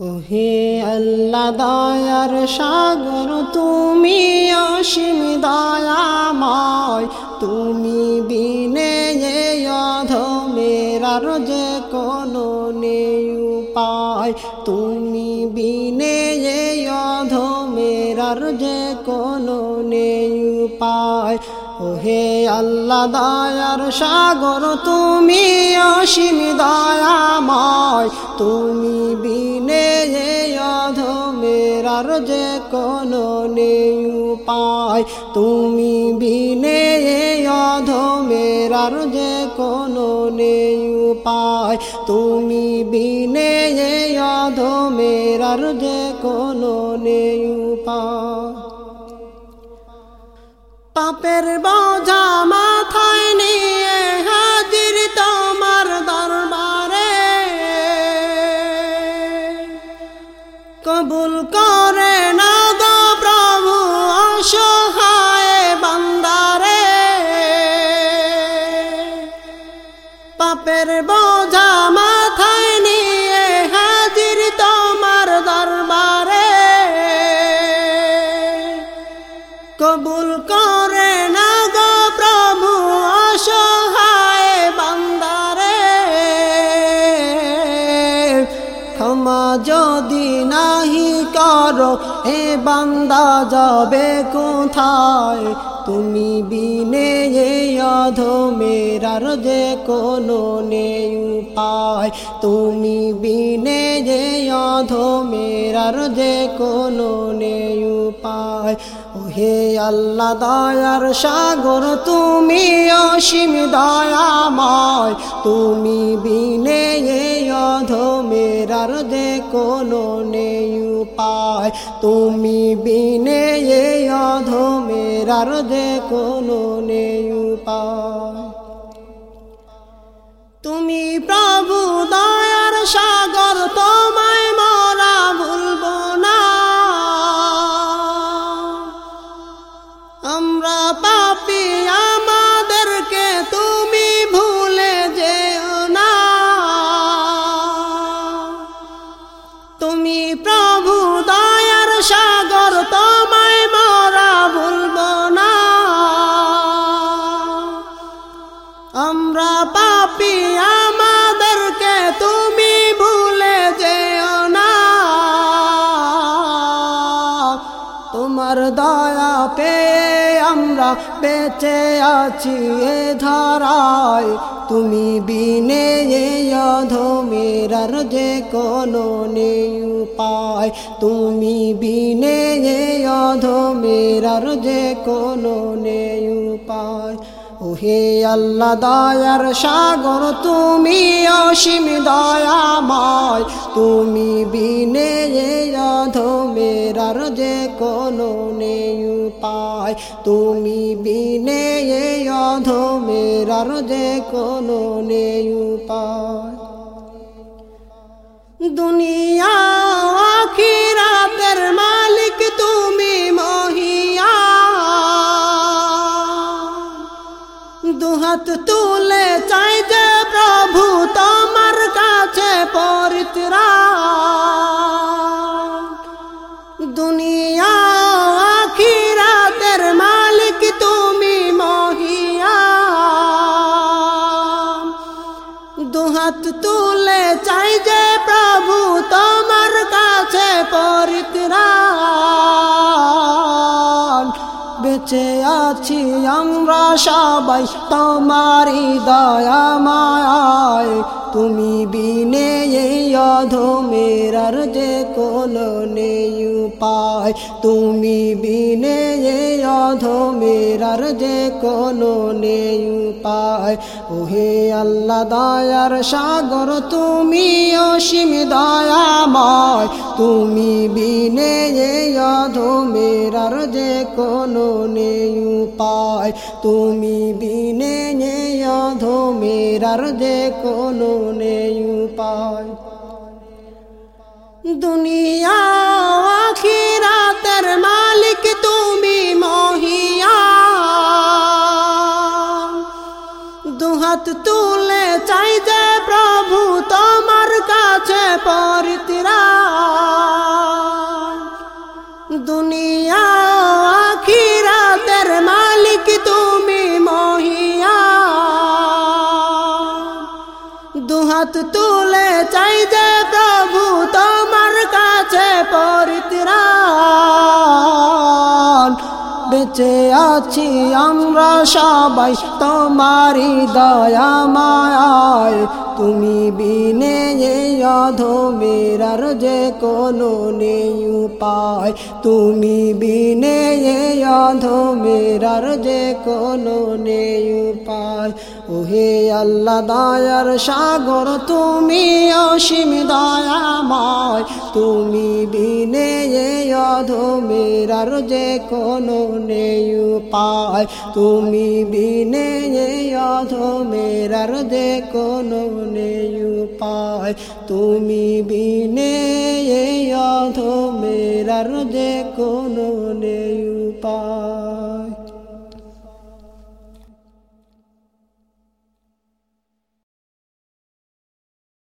ওহে আল্লাহ, দয়ার সাগর, তুমি অসীম দয়াময়। তুমি বিনে অধমেরার যে কোনো নেই উপায়। তুমি বিনে অধমেরার যে কোনো নেই উপায়। ওহে আল্লাহ, দয়ার সাগর, তুমি অসীম দয়াময়। তুমি বিনে অধমেরার যে কোনো নেই উপায়। তুমি বিনে অধমেরার যে কোনো নেই উপায়। তুমি বিনে অধমেরার যে কোনো নেই উপায়। পাপের বোঝা পাপের বোঝা এ বান্দা যাবে কোথায়? তুমি বিনে অধমেরার যে কোনো নেই উপায়। তুমি বিনে যে অধমেরার যে কোনো নেই উপায়। ওহে আল্লাহ দয়ার সাগর, তুমি অসীম দয়াময়। তুমি বিনে অধমেরার যে কোনো নেই উপায়। তুমি বিনে অধমেরার যে কোনো নেই উপায়। তুমি প্রভু আমরা পাপি, আমাদেরকে তুমি ভুলে যেও না। তুমি প্রভু, দয়ার সাগর, তোমায় মরা ভুলবো না। আমরা পাপি, আমাদেরকে তুমি ভুলে যেও না। তোমার দয়া পেয়ে বেঁচে আছি এ ধারায়। তুমি বিনে অধমেরার যে কোনো নেই উপায়। তুমি বিনে অধমেরার যে কোনো নেই উপায়। ওহে আল্লাহ দয়ার সাগর, তুমি অসীম দয়াময়। তুমি বিনে অধমেরার যে কোনো নেই উপায়। তুমি বিনে অধমেরার যে কোনো নেই উপায়। দুনিয়া দুহাত তুলে চাই যে প্রভু তোমার কাছে পরিত্রা দুনিয়া আখিরাতের মালিক তুমি মহিয়া। দুহাত তুলে বেঁচে আছি আমরা সবাই। তোমারি দয়া মায় তুমি বিনে অধমেরার যে কোনো নেই উপায়। তুমি বিনে অধমেরার যে কোনো নেই উপায়। ওহে আল্লাহ, দয়ার সাগর, তুমি অসীম দয়াময়, তুমি বিনে অধমেরার যে কোনো নেই উপায়। তুমি বিনে অধমেরার যে কোনো নেই উপায়। দুনিয়া আখিরাতের মালিক তুমি মহিয়া। দুহাত তুলে দুনিয়া খিরাতের মালিক তুমি মহিয়া। দুহাত তুলে চাই যে প্রভু তোমার কাছে পরিত্রাণ। বেঁচে আছি আমরা সবাই, তোমারই দয়া মায় তুমি বিনে অধমেরার যে কোনো নেই উপায়। তুমি বিনে অধমেরার যে কোনো নেই উপায়। ওহে আল্লাহ দয়ার সাগর, তুমি অসীম দয়াময়। তুমি বিনে অধমেরার যে কোনো নেই উপায়। তুমি বিনে অধমেরার যে কোনো নেই উপায় তুমি বিনে অধমেরার যে কোনো নেই উপায়